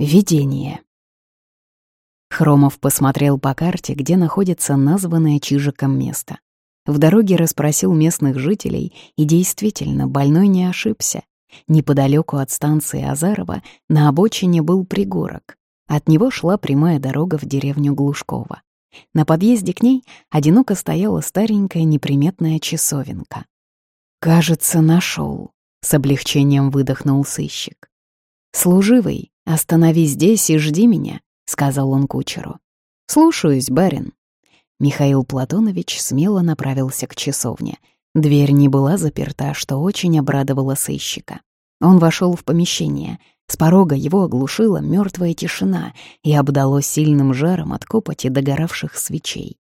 Видение. Хромов посмотрел по карте, где находится названное Чижиком место. В дороге расспросил местных жителей, и действительно, больной не ошибся. Неподалеку от станции Азарова на обочине был пригорок. От него шла прямая дорога в деревню Глушкова. На подъезде к ней одиноко стояла старенькая неприметная часовенка. «Кажется, нашел, с облегчением выдохнул сыщик. «Служивый, останови здесь и жди меня», — сказал он кучеру. «Слушаюсь, барин». Михаил Платонович смело направился к часовне. Дверь не была заперта, что очень обрадовало сыщика. Он вошел в помещение — с порога его оглушила мертвая тишина и обдало сильным жаром от копоти догоравших свечей.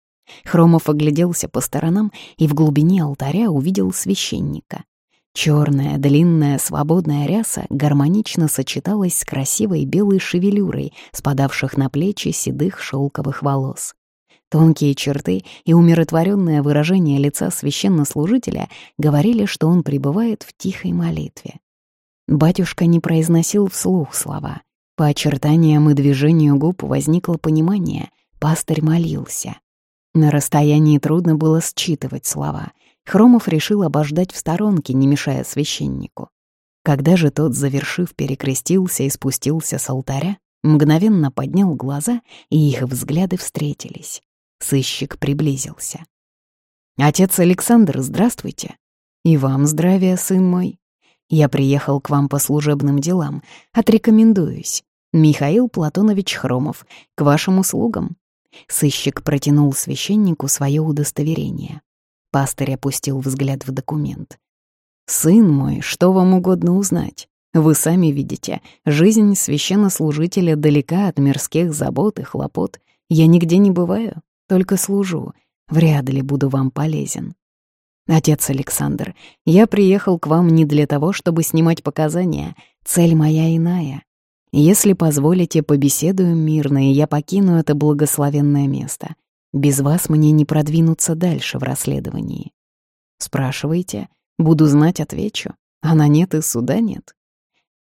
Хромов огляделся по сторонам и в глубине алтаря увидел священника. Черная, длинная, свободная ряса гармонично сочеталась с красивой белой шевелюрой, спадавших на плечи седых шелковых волос. Тонкие черты и умиротворенное выражение лица священнослужителя говорили, что он пребывает в тихой молитве. Батюшка не произносил вслух слова. По очертаниям и движению губ возникло понимание. Пастырь молился. На расстоянии трудно было считывать слова. Хромов решил обождать в сторонке, не мешая священнику. Когда же тот, завершив, перекрестился и спустился с алтаря, мгновенно поднял глаза, и их взгляды встретились. Сыщик приблизился. «Отец Александр, здравствуйте!» «И вам здравия, сын мой!» Я приехал к вам по служебным делам. Отрекомендуюсь. Михаил Платонович Хромов. К вашим услугам». Сыщик протянул священнику свое удостоверение. Пастырь опустил взгляд в документ. «Сын мой, что вам угодно узнать? Вы сами видите, жизнь священнослужителя далека от мирских забот и хлопот. Я нигде не бываю, только служу. Вряд ли буду вам полезен. «Отец Александр, я приехал к вам не для того, чтобы снимать показания. Цель моя иная. Если позволите, побеседуем мирно, и я покину это благословенное место. Без вас мне не продвинуться дальше в расследовании. Спрашивайте, буду знать, отвечу. Она нет и суда нет.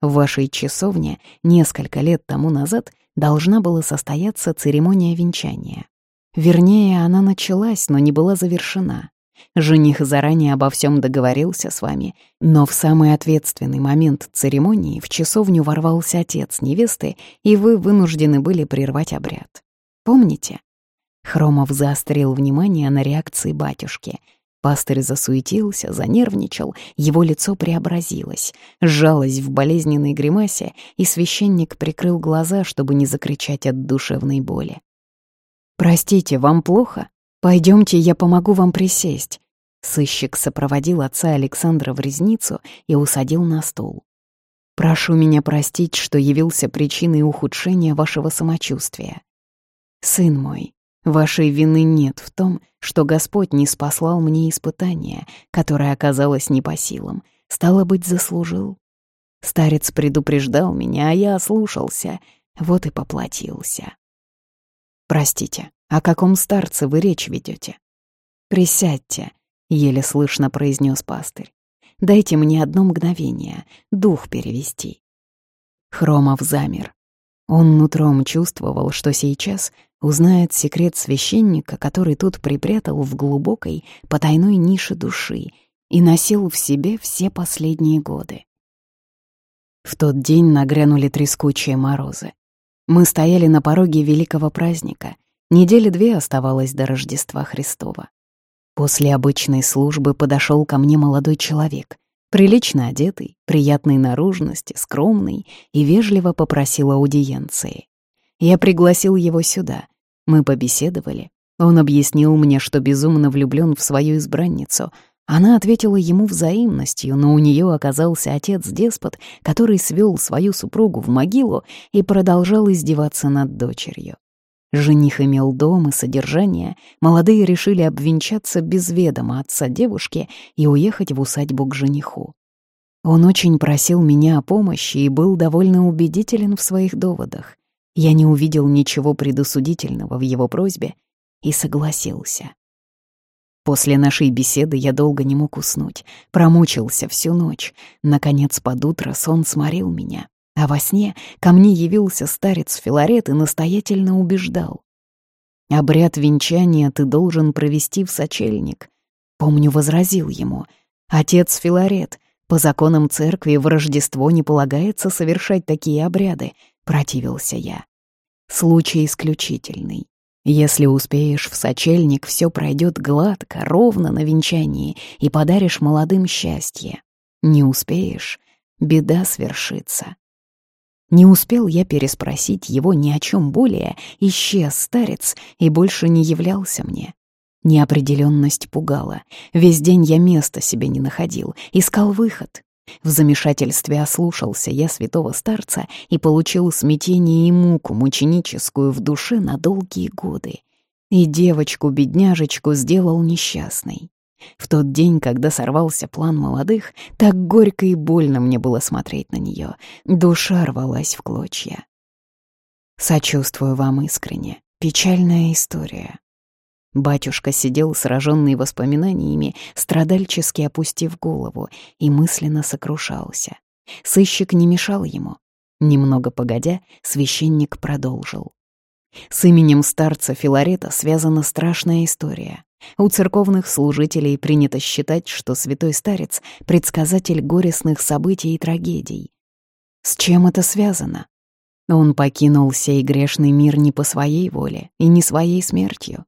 В вашей часовне несколько лет тому назад должна была состояться церемония венчания. Вернее, она началась, но не была завершена. Жених заранее обо всем договорился с вами, но в самый ответственный момент церемонии в часовню ворвался отец невесты, и вы вынуждены были прервать обряд. Помните? Хромов заострил внимание на реакции батюшки. Пастырь засуетился, занервничал, его лицо преобразилось, сжалось в болезненной гримасе, и священник прикрыл глаза, чтобы не закричать от душевной боли. «Простите, вам плохо?» Пойдемте, я помогу вам присесть». Сыщик сопроводил отца Александра в резницу и усадил на стул. «Прошу меня простить, что явился причиной ухудшения вашего самочувствия. Сын мой, вашей вины нет в том, что Господь не спаслал мне испытание, которое оказалось не по силам, стало быть, заслужил. Старец предупреждал меня, а я ослушался, вот и поплатился. Простите, о каком старце вы речь ведете? «Присядьте», — еле слышно произнес пастырь. «Дайте мне одно мгновение, дух перевести». Хромов замер. Он нутром чувствовал, что сейчас узнает секрет священника, который тут припрятал в глубокой, потайной нише души и носил в себе все последние годы. В тот день нагрянули трескучие морозы. Мы стояли на пороге великого праздника, Недели две оставалось до Рождества Христова. После обычной службы подошел ко мне молодой человек, прилично одетый, приятной наружности, скромный, и вежливо попросил аудиенции. Я пригласил его сюда. Мы побеседовали. Он объяснил мне, что безумно влюблен в свою избранницу. Она ответила ему взаимностью, но у нее оказался отец-деспот, который свел свою супругу в могилу и продолжал издеваться над дочерью. Жених имел дом и содержание, молодые решили обвенчаться без ведома отца девушки и уехать в усадьбу к жениху. Он очень просил меня о помощи и был довольно убедителен в своих доводах. Я не увидел ничего предосудительного в его просьбе и согласился. После нашей беседы я долго не мог уснуть, промучился всю ночь. Наконец, под утро сон сморил меня. А во сне ко мне явился старец Филарет и настоятельно убеждал. «Обряд венчания ты должен провести в сочельник». Помню, возразил ему. «Отец Филарет, по законам церкви в Рождество не полагается совершать такие обряды», — противился я. «Случай исключительный. Если успеешь в сочельник, все пройдет гладко, ровно на венчании, и подаришь молодым счастье. Не успеешь — беда свершится. Не успел я переспросить его ни о чем более, исчез старец и больше не являлся мне. Неопределенность пугала. Весь день я места себе не находил, искал выход. В замешательстве ослушался я святого старца и получил смятение и муку мученическую в душе на долгие годы. И девочку-бедняжечку сделал несчастной. В тот день, когда сорвался план молодых, так горько и больно мне было смотреть на нее. Душа рвалась в клочья. Сочувствую вам искренне. Печальная история. Батюшка сидел, сраженный воспоминаниями, страдальчески опустив голову, и мысленно сокрушался. Сыщик не мешал ему. Немного погодя, священник продолжил. С именем старца Филарета связана страшная история. У церковных служителей принято считать, что святой старец — предсказатель горестных событий и трагедий. С чем это связано? Он покинул сей грешный мир не по своей воле и не своей смертью.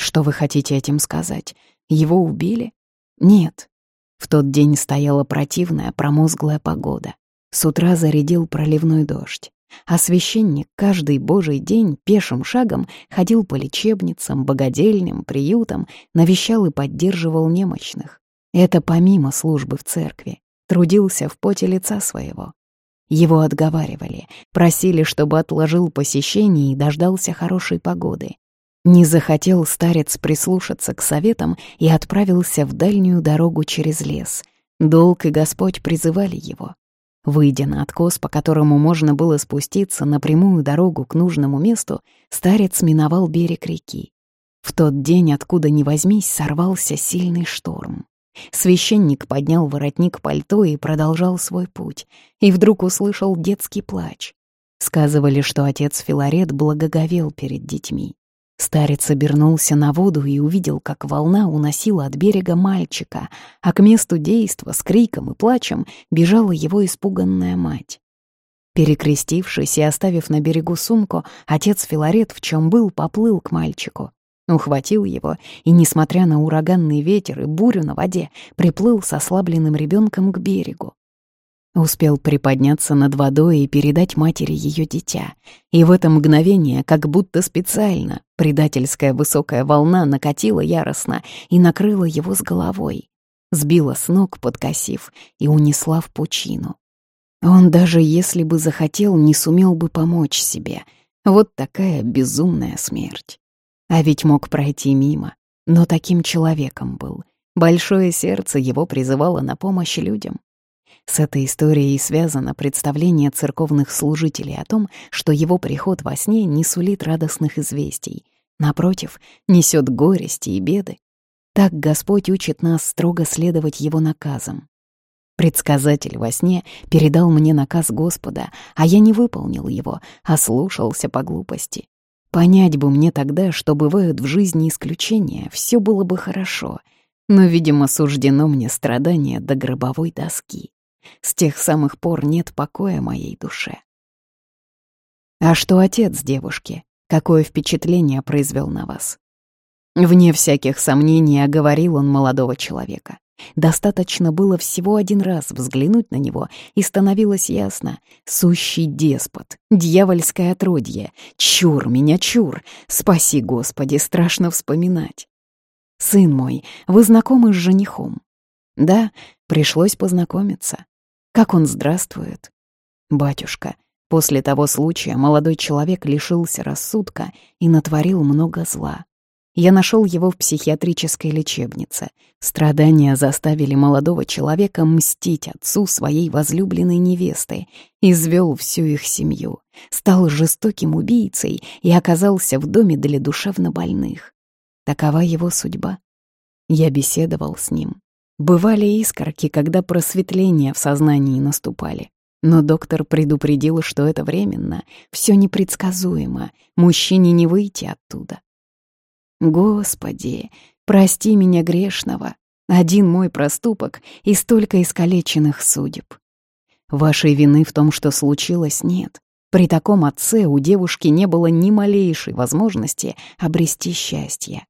Что вы хотите этим сказать? Его убили? Нет. В тот день стояла противная промозглая погода. С утра зарядил проливной дождь. А священник каждый божий день пешим шагом ходил по лечебницам, богадельням, приютам, навещал и поддерживал немощных. Это помимо службы в церкви. Трудился в поте лица своего. Его отговаривали, просили, чтобы отложил посещение и дождался хорошей погоды. Не захотел старец прислушаться к советам и отправился в дальнюю дорогу через лес. Долг и Господь призывали его. Выйдя на откос, по которому можно было спуститься на прямую дорогу к нужному месту, старец миновал берег реки. В тот день, откуда ни возьмись, сорвался сильный шторм. Священник поднял воротник пальто и продолжал свой путь, и вдруг услышал детский плач. Сказывали, что отец Филарет благоговел перед детьми. Старец обернулся на воду и увидел, как волна уносила от берега мальчика, а к месту действа с криком и плачем бежала его испуганная мать. Перекрестившись и оставив на берегу сумку, отец Филарет, в чем был, поплыл к мальчику. Ухватил его и, несмотря на ураганный ветер и бурю на воде, приплыл с ослабленным ребенком к берегу. Успел приподняться над водой и передать матери ее дитя. И в это мгновение, как будто специально, предательская высокая волна накатила яростно и накрыла его с головой. Сбила с ног, подкосив, и унесла в пучину. Он даже если бы захотел, не сумел бы помочь себе. Вот такая безумная смерть. А ведь мог пройти мимо. Но таким человеком был. Большое сердце его призывало на помощь людям. С этой историей связано представление церковных служителей о том, что его приход во сне не сулит радостных известий. Напротив, несет горести и беды. Так Господь учит нас строго следовать Его наказам. Предсказатель во сне передал мне наказ Господа, а я не выполнил его, а слушался по глупости. Понять бы мне тогда, что бывают в жизни исключения, все было бы хорошо, но, видимо, суждено мне страдание до гробовой доски. С тех самых пор нет покоя моей душе. А что отец девушки? Какое впечатление произвел на вас? Вне всяких сомнений оговорил он молодого человека. Достаточно было всего один раз взглянуть на него, и становилось ясно — сущий деспот, дьявольское отродье. Чур меня, чур! Спаси, Господи, страшно вспоминать. «Сын мой, вы знакомы с женихом?» «Да, пришлось познакомиться. Как он здравствует? Батюшка, после того случая молодой человек лишился рассудка и натворил много зла. Я нашел его в психиатрической лечебнице. Страдания заставили молодого человека мстить отцу своей возлюбленной невесты, извел всю их семью, стал жестоким убийцей и оказался в доме для душевнобольных. Такова его судьба. Я беседовал с ним. Бывали искорки, когда просветления в сознании наступали. Но доктор предупредил, что это временно, все непредсказуемо, мужчине не выйти оттуда. Господи, прости меня грешного, один мой проступок и столько искалеченных судеб. Вашей вины в том, что случилось, нет. При таком отце у девушки не было ни малейшей возможности обрести счастье.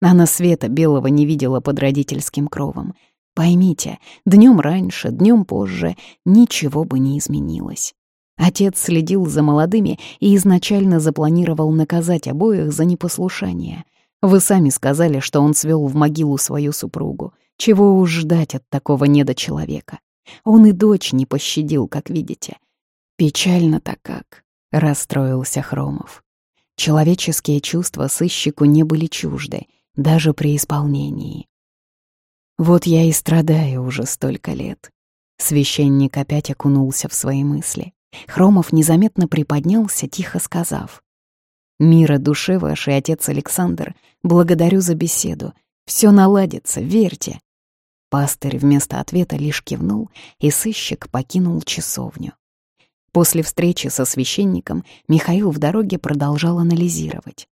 Она света белого не видела под родительским кровом. Поймите, днем раньше, днем позже ничего бы не изменилось. Отец следил за молодыми и изначально запланировал наказать обоих за непослушание. Вы сами сказали, что он свел в могилу свою супругу. Чего уж ждать от такого недочеловека? Он и дочь не пощадил, как видите. Печально-то как, — расстроился Хромов. Человеческие чувства сыщику не были чужды, даже при исполнении. Вот я и страдаю уже столько лет. Священник опять окунулся в свои мысли. Хромов незаметно приподнялся, тихо сказав. «Мира душе вашей, отец Александр, благодарю за беседу. Все наладится, верьте». Пастырь вместо ответа лишь кивнул, и сыщик покинул часовню. После встречи со священником Михаил в дороге продолжал анализировать.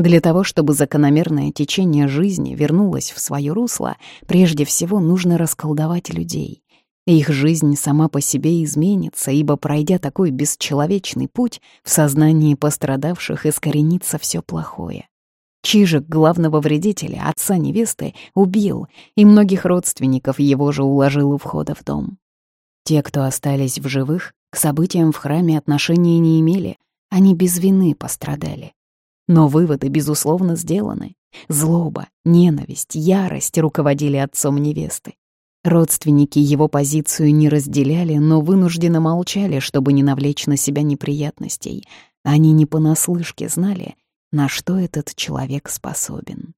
Для того, чтобы закономерное течение жизни вернулось в свое русло, прежде всего нужно расколдовать людей. Их жизнь сама по себе изменится, ибо, пройдя такой бесчеловечный путь, в сознании пострадавших искоренится все плохое. Чижик главного вредителя, отца невесты, убил, и многих родственников его же уложил у входа в дом. Те, кто остались в живых, к событиям в храме отношения не имели, они без вины пострадали. Но выводы, безусловно, сделаны. Злоба, ненависть, ярость руководили отцом невесты. Родственники его позицию не разделяли, но вынужденно молчали, чтобы не навлечь на себя неприятностей. Они не понаслышке знали, на что этот человек способен.